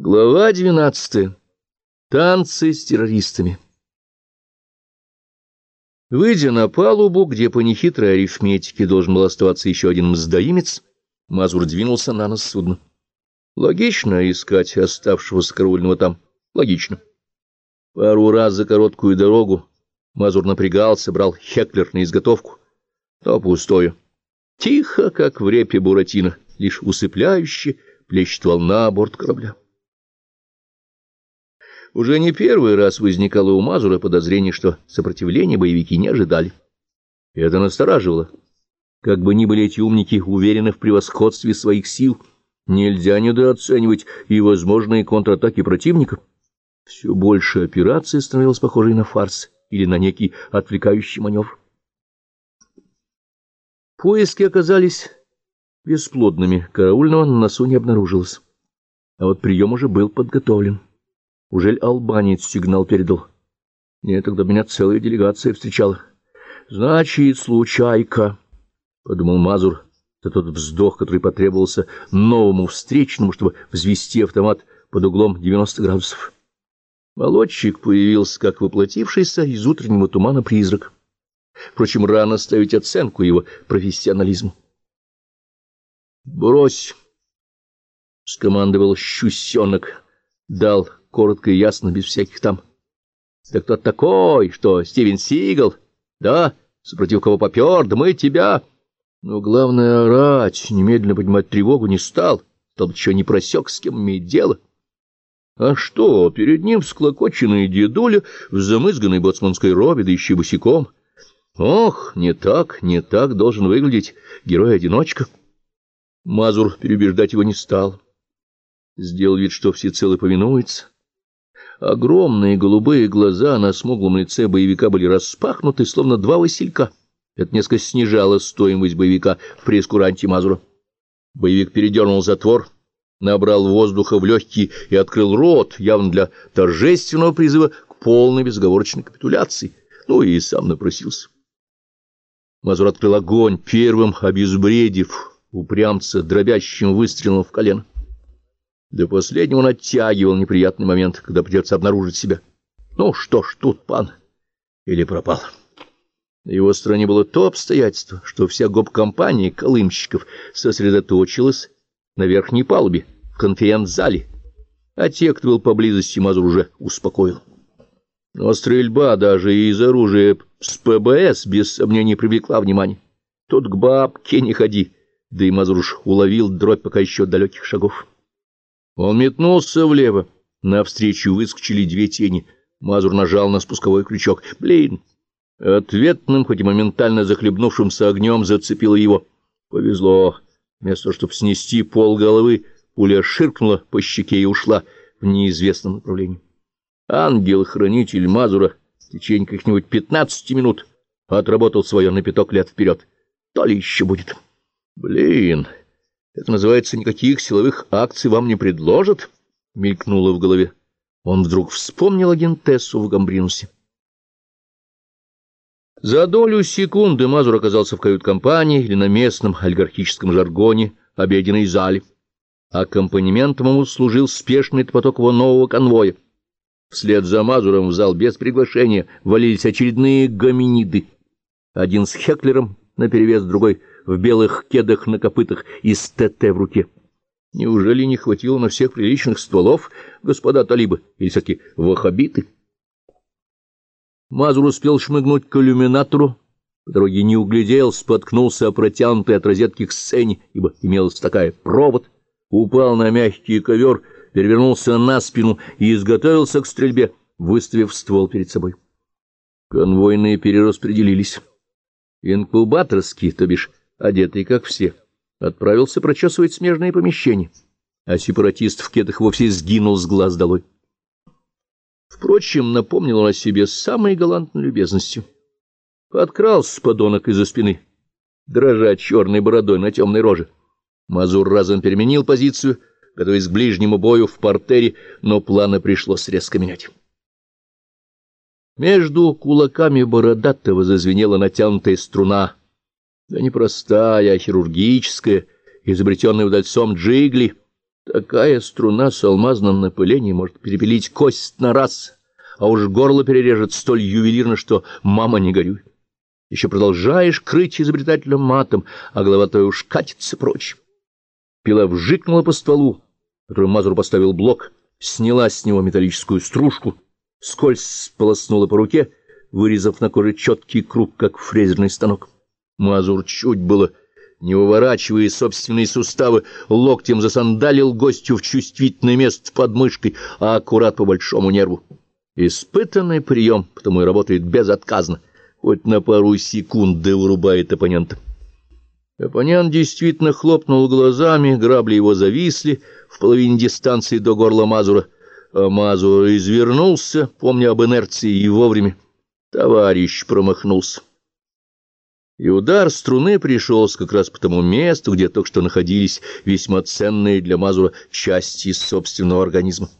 Глава двенадцатая. Танцы с террористами. Выйдя на палубу, где по нехитрой арифметике должен был оставаться еще один мздоимец, Мазур двинулся на нос судна. Логично искать оставшегося караульного там. Логично. Пару раз за короткую дорогу Мазур напрягался, брал Хеклер на изготовку. Но пустое. Тихо, как в репе Буратино, лишь усыпляюще плещет волна борт корабля. Уже не первый раз возникало у Мазура подозрение, что сопротивления боевики не ожидали. Это настораживало. Как бы ни были эти умники уверены в превосходстве своих сил, нельзя недооценивать и возможные контратаки противника. Все больше операции становилась похожей на фарс или на некий отвлекающий маневр. Поиски оказались бесплодными, караульного на носу не обнаружилось. А вот прием уже был подготовлен. Ужель албанец сигнал передал? Нет, тогда меня целая делегация встречала. Значит, случайка, — подумал Мазур, за тот вздох, который потребовался новому встречному, чтобы взвести автомат под углом 90 градусов. Молодчик появился, как воплотившийся из утреннего тумана призрак. Впрочем, рано ставить оценку его профессионализму. «Брось!» — скомандовал щусенок, дал коротко и ясно, без всяких там. — Да кто такой? Что, Стивен Сигал? Да? Супротив кого попер? Да мы тебя... Но главное — орать, немедленно поднимать тревогу не стал. Стал еще не просек, с кем имеет дело. А что, перед ним всклокоченный дедуля в замызганной боцманской робе, да еще босиком. Ох, не так, не так должен выглядеть герой-одиночка. Мазур переубеждать его не стал. Сделал вид, что всецело повинуется. Огромные голубые глаза на смуглом лице боевика были распахнуты, словно два василька. Это несколько снижало стоимость боевика в прескуранте Мазура. Боевик передернул затвор, набрал воздуха в легкие и открыл рот, явно для торжественного призыва к полной безговорочной капитуляции. Ну и сам напросился. Мазур открыл огонь, первым обезбредив упрямца дробящим выстрелом в колено. До последнего он оттягивал неприятный момент, когда придется обнаружить себя. Ну что ж, тут пан или пропал. На его стороне было то обстоятельство, что вся гоп-компания колымщиков сосредоточилась на верхней палубе, в конференц-зале, а те, кто был поблизости, Мазур уже успокоил. Но стрельба даже из оружия с ПБС без сомнений привлекла внимание. Тут к бабке не ходи, да и Мазур уловил дробь пока еще далеких шагов. Он метнулся влево. Навстречу выскочили две тени. Мазур нажал на спусковой крючок. Блин! Ответным, хоть и моментально захлебнувшимся огнем, зацепило его. Повезло. Вместо того, чтобы снести пол головы, пуля ширкнула по щеке и ушла в неизвестном направлении. Ангел-хранитель Мазура в течение каких-нибудь пятнадцати минут отработал свое на пяток лет вперед. То ли еще будет. Блин! Это называется, никаких силовых акций вам не предложат? Мелькнуло в голове. Он вдруг вспомнил агентессу в Гамбринусе. За долю секунды Мазур оказался в кают-компании или на местном олигархическом жаргоне обеденной зале. Аккомпанементом ему служил спешный поток его нового конвоя. Вслед за Мазуром в зал без приглашения валились очередные гоминиды. Один с Хеклером наперевес, другой в белых кедах на копытах и с ТТ в руке. Неужели не хватило на всех приличных стволов, господа талибы, или все-таки вахабиты? Мазур успел шмыгнуть к иллюминатору, по дороге не углядел, споткнулся о протянутой от розетки к сцене, ибо имелась такая провод, упал на мягкий ковер, перевернулся на спину и изготовился к стрельбе, выставив ствол перед собой. Конвойные перераспределились. Инкубаторские, то бишь одетый, как все, отправился прочесывать смежные помещения, а сепаратист в кедах вовсе сгинул с глаз долой. Впрочем, напомнил он о себе самой галантной любезностью. Подкрался подонок из-за спины, дрожа черной бородой на темной роже. Мазур разом переменил позицию, готовясь к ближнему бою в портере, но планы пришлось резко менять. Между кулаками бородатого зазвенела натянутая струна да не простая, а хирургическая, изобретенная удальцом Джигли, Такая струна с алмазным напылением может перепилить кость на раз, а уж горло перережет столь ювелирно, что мама не горюй. Еще продолжаешь крыть изобретателем матом, а голова твоя уж катится прочь. Пила вжикнула по стволу, который Мазур поставил блок, сняла с него металлическую стружку, скользь сполоснула по руке, вырезав на коже четкий круг, как фрезерный станок. Мазур чуть было не выворачивая собственные суставы, локтем засандалил гостю в чувствительное место под мышкой, а аккурат по большому нерву. Испытанный прием, потому и работает безотказно, хоть на пару секунд да вырубает оппонента. Оппонент действительно хлопнул глазами, грабли его зависли в половине дистанции до горла Мазура, а Мазур извернулся, помня об инерции, и вовремя. Товарищ промахнулся. И удар струны пришелся как раз по тому месту, где только что находились весьма ценные для Мазура части собственного организма.